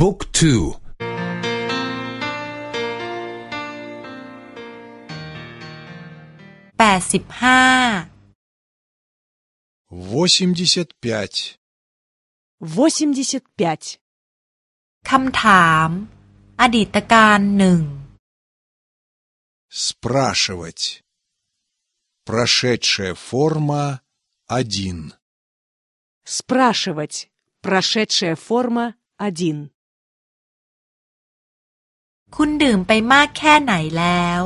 บุ๊กทูแปดสิบห้า восемьдесят пять восемьдесят пять คำถาม อดีตการหนึ่ง спрашивать прошедшая форма один спрашивать прошедшая форма один คุณดื่มไปมากแค่ไหนแล้ว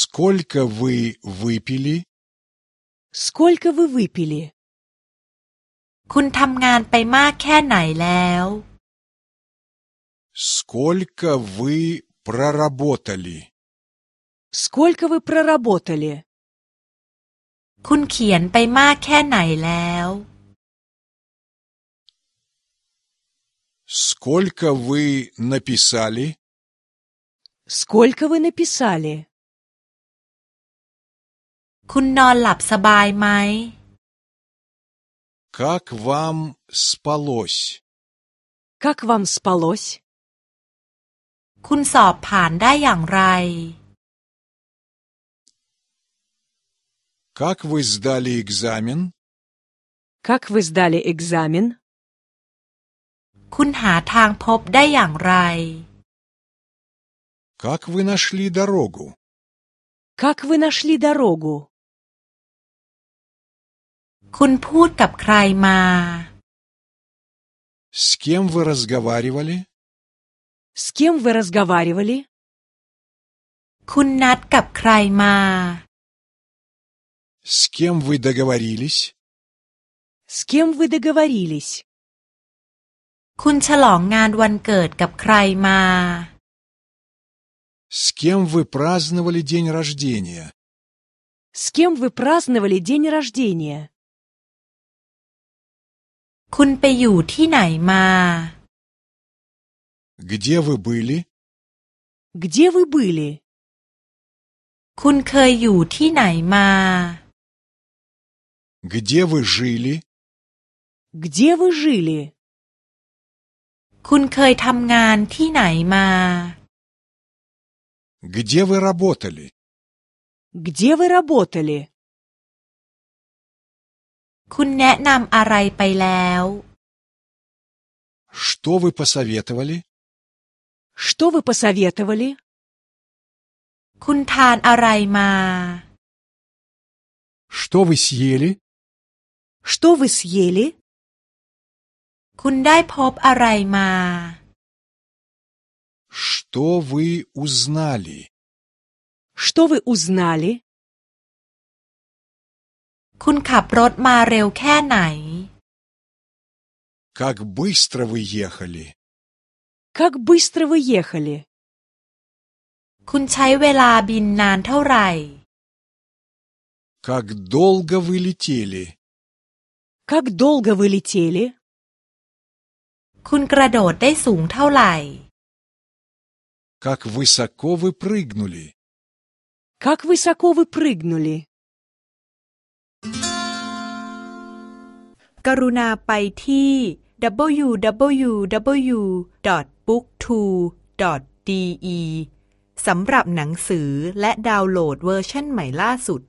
сколько вы выпили сколько вы выпили คุณทำงานไปมากแค่ไหนแล้ว сколько вы проработали сколько вы проработали คุณเขียนไปมากแค่ไหนแล้ว Сколько вы написали? Сколько вы написали? Как вам спалось? Как вам спалось? Как вы сдали экзамен? Как вы сдали экзамен? คุณหาทางพบได้อย่างไร как вы нашли дорогу как вы нашли дорогу คุณพูดกับใครมา с кем вы разговаривали с кем вы разговаривали คุณนัดกับใครมา с кем вы договорились с кем вы договорились คุณฉลองงานวันเกิดกับใครมา с кем вы праздновали день рождения с кем вы праздновали день рождения คุณไปอยู่ที่ไหนมา где вы были где вы были คุณเคยอยู่ที่ไหนมา где вы жили где вы жили คุณเคยทำงานที่ไหนมา где вы работали где вы работали คุณแนะนำอะไรไปแล้ว что вы посоветовали что вы посоветовали คุณทานอะไรมา что вы съели что вы съели คุณได้พบอะไรมา что вы узнали что вы узнали คุณขับรถมาเร็วแค่ไหน как быстро вы ехали как быстро вы ехали คุณใช้เวลาบินนานเท่าไหร่ как долго вы летели как долго вы летели คุณกระโดดได้สูงเท่าไหร่ как высоко вы прыгнули как высоко вы прыгнули กรุณาไปที่ www.booktwo.de สำหรับหนังสือและดาวน์โหลดเวอร์ชันใหม่ล่าสุด